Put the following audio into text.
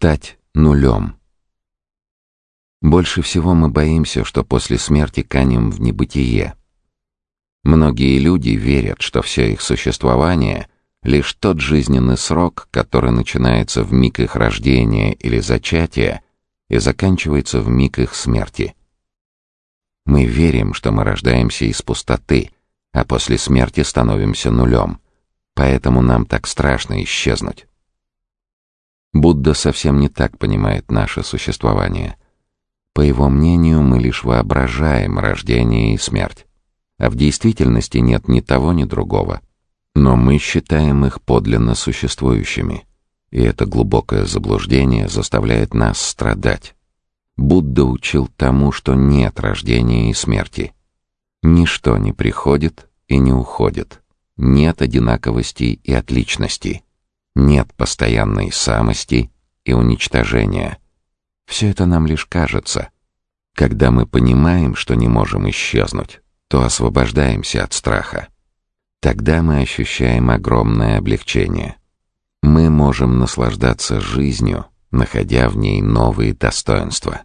Стать нулем. Больше всего мы боимся, что после смерти канем в небытие. Многие люди верят, что все их существование — лишь тот жизненный срок, который начинается в миг их рождения или зачатия и заканчивается в миг их смерти. Мы верим, что мы рождаемся из пустоты, а после смерти становимся нулем, поэтому нам так страшно исчезнуть. Будда совсем не так понимает наше существование. По его мнению, мы лишь воображаем рождение и смерть, а в действительности нет ни того, ни другого. Но мы считаем их подлинно существующими, и это глубокое заблуждение заставляет нас страдать. Будда учил тому, что нет рождения и смерти. Ничто не приходит и не уходит. Нет одинаковости и отличности. Нет постоянной самости и уничтожения. Все это нам лишь кажется. Когда мы понимаем, что не можем исчезнуть, то освобождаемся от страха. Тогда мы ощущаем огромное облегчение. Мы можем наслаждаться жизнью, находя в ней новые достоинства.